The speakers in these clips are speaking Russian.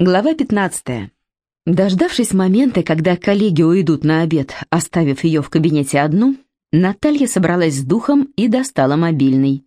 Глава 15. Дождавшись момента, когда коллеги уйдут на обед, оставив ее в кабинете одну, Наталья собралась с духом и достала мобильный.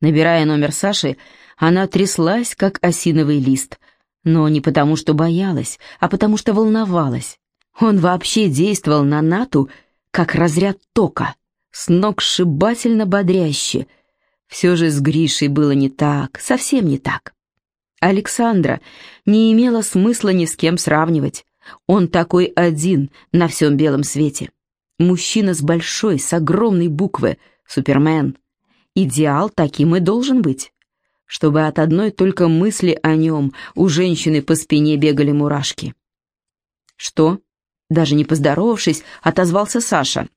Набирая номер Саши, она тряслась, как осиновый лист, но не потому, что боялась, а потому, что волновалась. Он вообще действовал на Нату, как разряд тока, с ног сшибательно бодряще. Все же с Гришей было не так, совсем не так. Александра не имело смысла ни с кем сравнивать. Он такой один на всем белом свете. Мужчина с большой, с огромной буквы, Супермен. Идеал таким и должен быть. Чтобы от одной только мысли о нем у женщины по спине бегали мурашки. «Что?» Даже не поздоровавшись, отозвался Саша.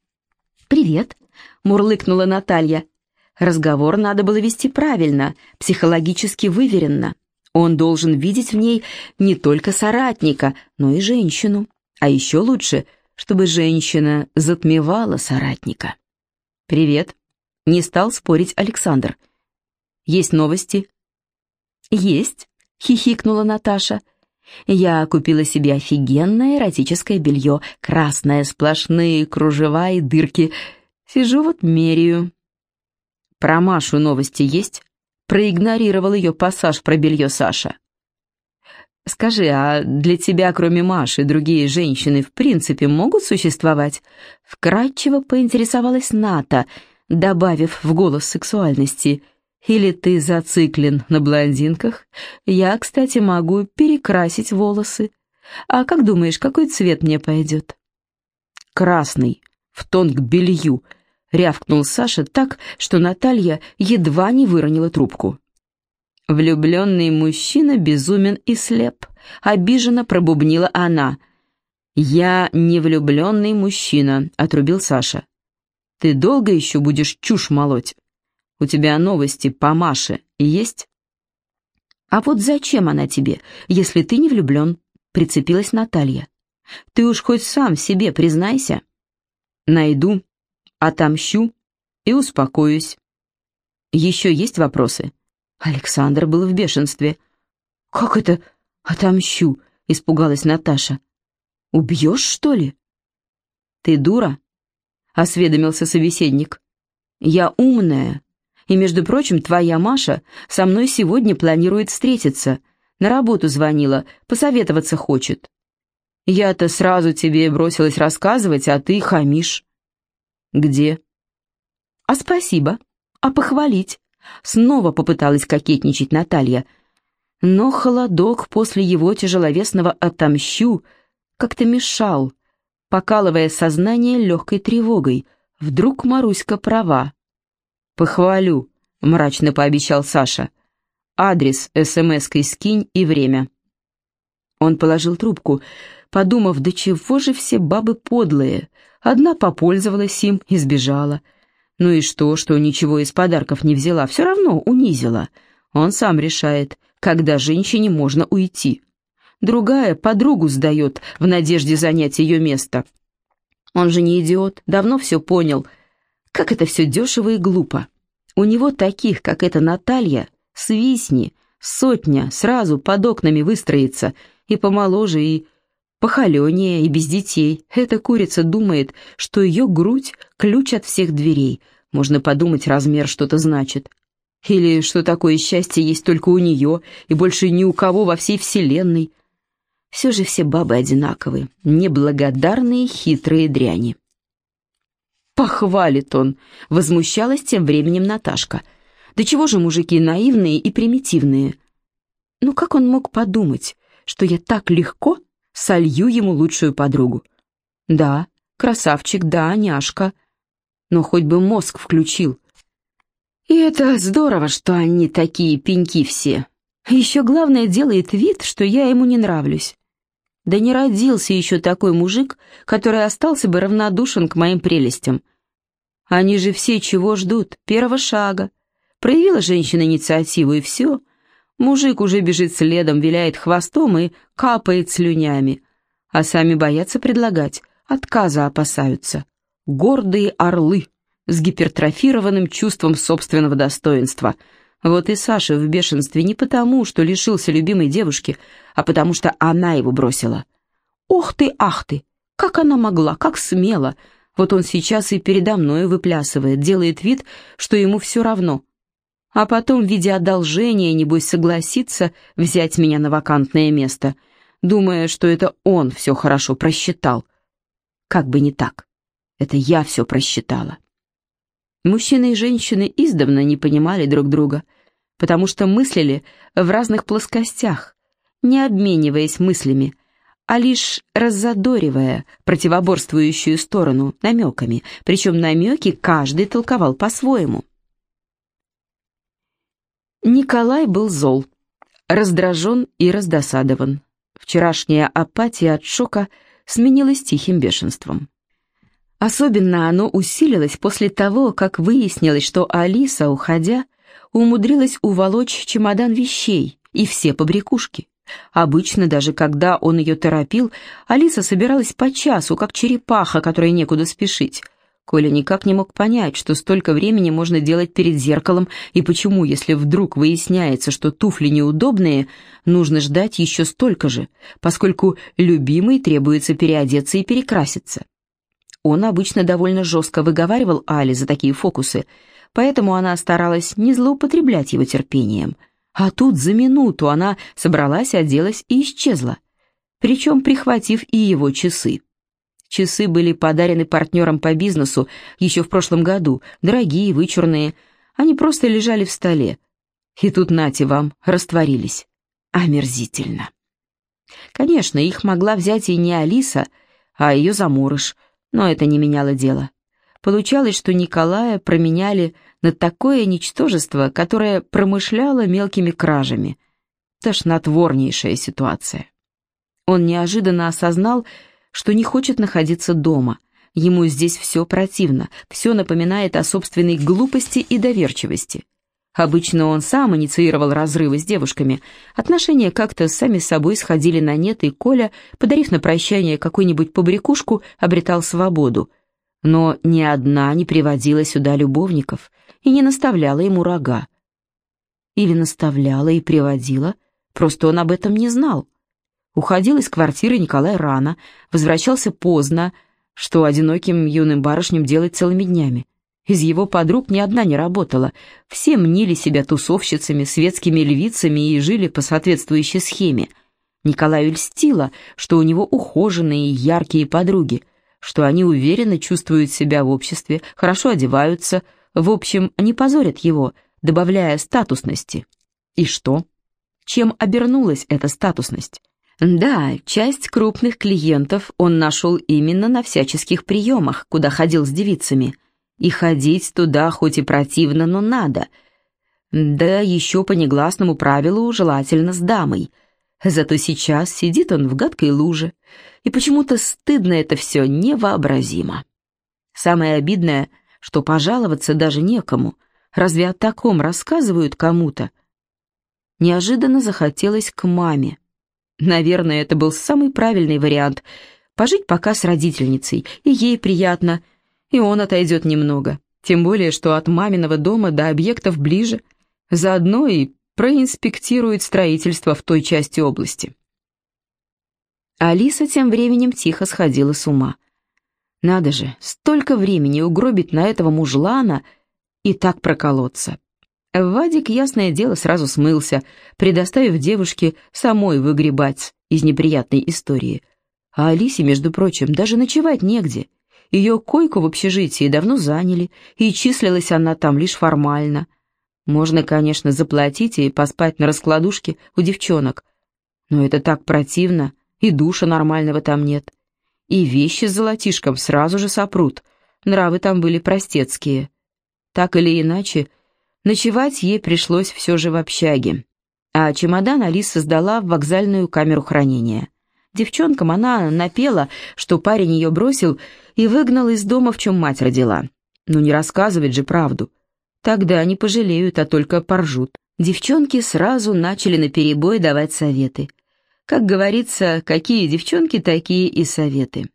«Привет», — мурлыкнула Наталья. Разговор надо было вести правильно, психологически выверенно. Он должен видеть в ней не только соратника, но и женщину. А еще лучше, чтобы женщина затмевала соратника. «Привет», — не стал спорить Александр. «Есть новости?» «Есть», — хихикнула Наташа. «Я купила себе офигенное эротическое белье, красное, сплошные кружева и дырки. Сижу вот меряю». «Про Машу новости есть?» Проигнорировал ее пассаж про белье Саша. «Скажи, а для тебя, кроме Маши, другие женщины в принципе могут существовать?» Вкратчиво поинтересовалась Ната, добавив в голос сексуальности. «Или ты зациклен на блондинках? Я, кстати, могу перекрасить волосы. А как думаешь, какой цвет мне пойдет?» «Красный, в тон к белью», — рявкнул Саша так, что Наталья едва не выронила трубку. «Влюбленный мужчина безумен и слеп», — обиженно пробубнила она. «Я не влюбленный мужчина», — отрубил Саша. «Ты долго еще будешь чушь молоть? У тебя новости по Маше есть?» «А вот зачем она тебе, если ты не влюблен?» — прицепилась Наталья. «Ты уж хоть сам себе признайся». «Найду отомщу и успокоюсь. Еще есть вопросы?» Александр был в бешенстве. «Как это отомщу?» — испугалась Наташа. «Убьешь, что ли?» «Ты дура?» — осведомился собеседник. «Я умная, и, между прочим, твоя Маша со мной сегодня планирует встретиться. На работу звонила, посоветоваться хочет. Я-то сразу тебе бросилась рассказывать, а ты хамишь». «Где?» «А спасибо. А похвалить?» Снова попыталась кокетничать Наталья. Но холодок после его тяжеловесного «отомщу» как-то мешал, покалывая сознание легкой тревогой. Вдруг Маруська права. «Похвалю», — мрачно пообещал Саша. «Адрес смс-кой скинь и время». Он положил трубку, подумав, до чего же все бабы подлые. Одна попользовалась им и сбежала. Ну и что, что ничего из подарков не взяла, все равно унизила. Он сам решает, когда женщине можно уйти. Другая подругу сдает в надежде занять ее место. Он же не идиот, давно все понял. Как это все дешево и глупо. У него таких, как эта Наталья, свистни, сотня сразу под окнами выстроится, и помоложе, и похоленее и без детей. Эта курица думает, что ее грудь — ключ от всех дверей. Можно подумать, размер что-то значит. Или что такое счастье есть только у нее и больше ни у кого во всей вселенной. Все же все бабы одинаковые, неблагодарные, хитрые дряни. «Похвалит он!» — возмущалась тем временем Наташка. «Да чего же мужики наивные и примитивные?» Ну как он мог подумать, что я так легко солью ему лучшую подругу. Да, красавчик, да, няшка. Но хоть бы мозг включил. И это здорово, что они такие пеньки все. Еще главное делает вид, что я ему не нравлюсь. Да не родился еще такой мужик, который остался бы равнодушен к моим прелестям. Они же все чего ждут? Первого шага. Проявила женщина инициативу, и все. Мужик уже бежит следом, виляет хвостом и капает слюнями. А сами боятся предлагать, отказа опасаются. Гордые орлы с гипертрофированным чувством собственного достоинства. Вот и Саша в бешенстве не потому, что лишился любимой девушки, а потому что она его бросила. Ох ты, ах ты! Как она могла, как смела! Вот он сейчас и передо мной выплясывает, делает вид, что ему все равно. А потом, в виде одолжения, небось, согласится взять меня на вакантное место, думая, что это он все хорошо просчитал. Как бы не так. Это я все просчитала. Мужчины и женщины издавна не понимали друг друга, потому что мыслили в разных плоскостях, не обмениваясь мыслями, а лишь раззадоривая противоборствующую сторону намеками, причем намеки каждый толковал по-своему. Николай был зол, раздражен и раздосадован. Вчерашняя апатия от шока сменилась тихим бешенством. Особенно оно усилилось после того, как выяснилось, что Алиса, уходя, умудрилась уволочь чемодан вещей и все побрякушки. Обычно, даже когда он ее торопил, Алиса собиралась по часу, как черепаха, которой некуда спешить. Коля никак не мог понять, что столько времени можно делать перед зеркалом, и почему, если вдруг выясняется, что туфли неудобные, нужно ждать еще столько же, поскольку любимой требуется переодеться и перекраситься. Он обычно довольно жестко выговаривал Али за такие фокусы, поэтому она старалась не злоупотреблять его терпением – а тут за минуту она собралась, оделась и исчезла, причем прихватив и его часы. Часы были подарены партнерам по бизнесу еще в прошлом году, дорогие, вычурные. Они просто лежали в столе. И тут, нате вам, растворились. Омерзительно. Конечно, их могла взять и не Алиса, а ее заморыш, но это не меняло дело. Получалось, что Николая променяли на такое ничтожество, которое промышляло мелкими кражами. Тошнотворнейшая ситуация. Он неожиданно осознал, что не хочет находиться дома. Ему здесь все противно, все напоминает о собственной глупости и доверчивости. Обычно он сам инициировал разрывы с девушками. Отношения как-то сами собой сходили на нет, и Коля, подарив на прощание какую-нибудь побрякушку, обретал свободу. Но ни одна не приводила сюда любовников и не наставляла ему рога. Или наставляла и приводила, просто он об этом не знал. Уходил из квартиры Николай рано, возвращался поздно, что одиноким юным барышням делать целыми днями. Из его подруг ни одна не работала, все мнили себя тусовщицами, светскими львицами и жили по соответствующей схеме. Николаю льстило, что у него ухоженные и яркие подруги, что они уверенно чувствуют себя в обществе, хорошо одеваются, в общем, не позорят его, добавляя статусности. И что? Чем обернулась эта статусность? Да, часть крупных клиентов он нашел именно на всяческих приемах, куда ходил с девицами. И ходить туда хоть и противно, но надо. Да еще по негласному правилу желательно с дамой. Зато сейчас сидит он в гадкой луже, и почему-то стыдно это все невообразимо. Самое обидное, что пожаловаться даже некому. Разве о таком рассказывают кому-то? Неожиданно захотелось к маме. Наверное, это был самый правильный вариант. Пожить пока с родительницей, и ей приятно, и он отойдет немного. Тем более, что от маминого дома до объектов ближе. Заодно и проинспектирует строительство в той части области. Алиса тем временем тихо сходила с ума. Надо же, столько времени угробить на этого мужлана и так проколоться. Вадик, ясное дело, сразу смылся, предоставив девушке самой выгребать из неприятной истории. А Алисе, между прочим, даже ночевать негде. Ее койку в общежитии давно заняли, и числилась она там лишь формально. Можно, конечно, заплатить и поспать на раскладушке у девчонок. Но это так противно, и душа нормального там нет и вещи с золотишком сразу же сопрут. Нравы там были простецкие. Так или иначе, ночевать ей пришлось все же в общаге. А чемодан Алиса сдала в вокзальную камеру хранения. Девчонкам она напела, что парень ее бросил и выгнал из дома, в чем мать родила. Ну не рассказывать же правду. Тогда они пожалеют, а только поржут. Девчонки сразу начали наперебой давать советы. Как говорится, какие девчонки, такие и советы.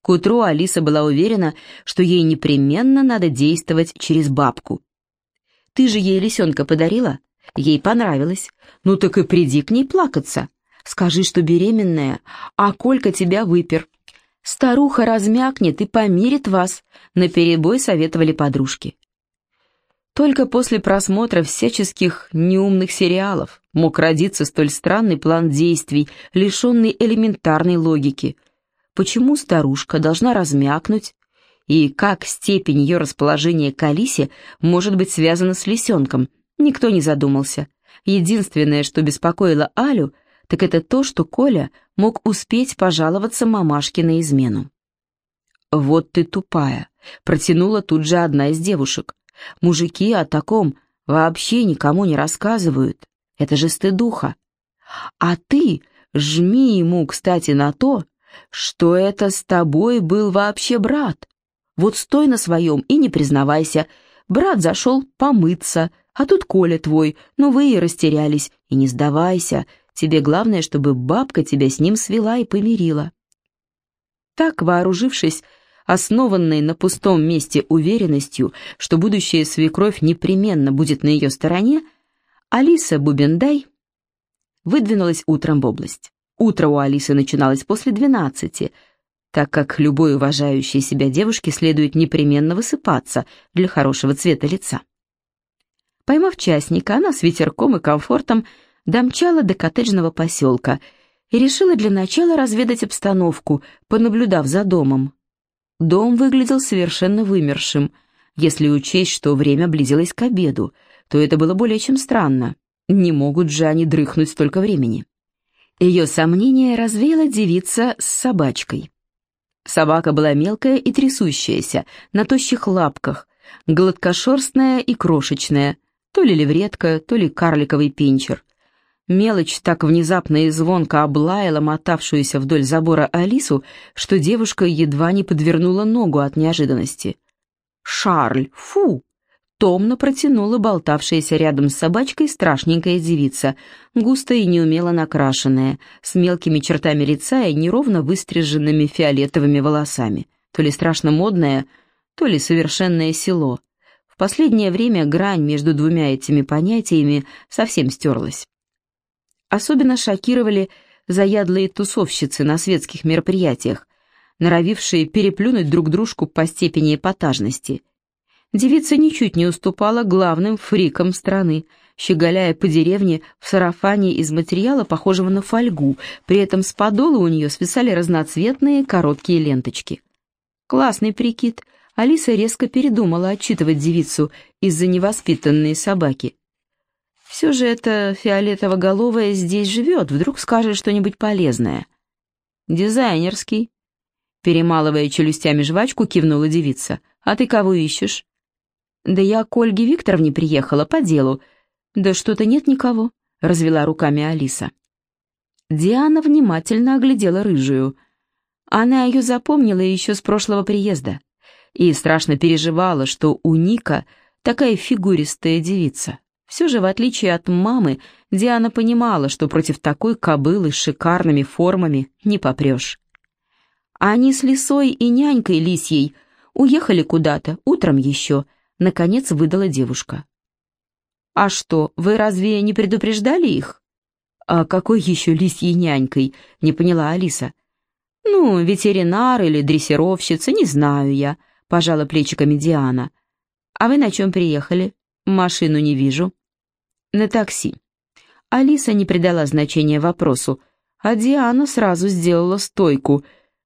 К утру Алиса была уверена, что ей непременно надо действовать через бабку. Ты же ей лисенка подарила? Ей понравилось. Ну так и приди к ней плакаться. Скажи, что беременная, а Колька тебя выпер. Старуха размякнет и помирит вас, наперебой советовали подружки. Только после просмотра всяческих неумных сериалов мог родиться столь странный план действий, лишенный элементарной логики. Почему старушка должна размякнуть, и как степень ее расположения к Алисе может быть связана с лисенком, никто не задумался. Единственное, что беспокоило Алю — так это то, что Коля мог успеть пожаловаться мамашке на измену. «Вот ты тупая», — протянула тут же одна из девушек. «Мужики о таком вообще никому не рассказывают. Это же стыдуха. А ты жми ему, кстати, на то, что это с тобой был вообще брат. Вот стой на своем и не признавайся. Брат зашел помыться, а тут Коля твой, но вы и растерялись. И не сдавайся, Тебе главное, чтобы бабка тебя с ним свела и помирила». Так, вооружившись, основанной на пустом месте уверенностью, что будущая свекровь непременно будет на ее стороне, Алиса Бубендай выдвинулась утром в область. Утро у Алисы начиналось после двенадцати, так как любой уважающей себя девушке следует непременно высыпаться для хорошего цвета лица. Поймав частника, она с ветерком и комфортом домчала до коттеджного поселка и решила для начала разведать обстановку, понаблюдав за домом. Дом выглядел совершенно вымершим. Если учесть, что время близилось к обеду, то это было более чем странно. Не могут же они дрыхнуть столько времени. Ее сомнение развеяла девица с собачкой. Собака была мелкая и трясущаяся, на тощих лапках, гладкошерстная и крошечная, то ли левретка, то ли карликовый пинчер. Мелочь так внезапно и звонко облаяла мотавшуюся вдоль забора Алису, что девушка едва не подвернула ногу от неожиданности. «Шарль, фу!» Томно протянула болтавшаяся рядом с собачкой страшненькая девица, густо и неумело накрашенная, с мелкими чертами лица и неровно выстриженными фиолетовыми волосами. То ли страшно модное, то ли совершенное село. В последнее время грань между двумя этими понятиями совсем стерлась. Особенно шокировали заядлые тусовщицы на светских мероприятиях, норовившие переплюнуть друг дружку по степени эпатажности. Девица ничуть не уступала главным фрикам страны, щеголяя по деревне в сарафане из материала, похожего на фольгу, при этом с подола у нее свисали разноцветные короткие ленточки. Классный прикид. Алиса резко передумала отчитывать девицу из-за невоспитанной собаки. Все же эта фиолетово-головая здесь живет, вдруг скажет что-нибудь полезное. Дизайнерский. Перемалывая челюстями жвачку, кивнула девица. «А ты кого ищешь?» «Да я к Ольге Викторовне приехала по делу». «Да что-то нет никого», — развела руками Алиса. Диана внимательно оглядела рыжую. Она ее запомнила еще с прошлого приезда и страшно переживала, что у Ника такая фигуристая девица. Все же, в отличие от мамы, Диана понимала, что против такой кобылы с шикарными формами не попрешь. Они с лисой и нянькой лисьей уехали куда-то, утром еще, наконец выдала девушка. «А что, вы разве не предупреждали их?» «А какой еще лисьей нянькой?» — не поняла Алиса. «Ну, ветеринар или дрессировщица, не знаю я», — пожала плечиками Диана. «А вы на чем приехали? Машину не вижу». «На такси». Алиса не придала значения вопросу, а Диана сразу сделала стойку.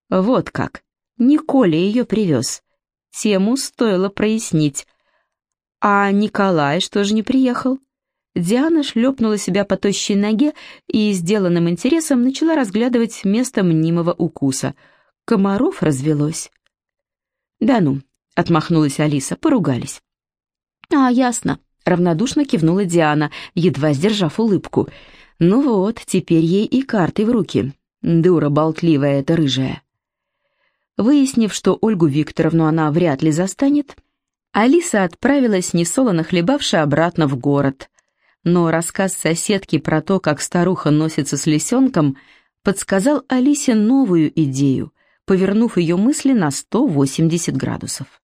Вот как. Николя ее привез. Тему стоило прояснить. А Николай что же не приехал? Диана шлепнула себя по тощей ноге и, сделанным интересом, начала разглядывать место мнимого укуса. Комаров развелось. «Да ну», — отмахнулась Алиса, — поругались. «А, ясно», — равнодушно кивнула Диана, едва сдержав улыбку. «Ну вот, теперь ей и карты в руки. Дура болтливая эта рыжая». Выяснив, что Ольгу Викторовну она вряд ли застанет, Алиса отправилась, несолоно хлебавши, обратно в город. Но рассказ соседки про то, как старуха носится с лисенком, подсказал Алисе новую идею, повернув ее мысли на 180 градусов.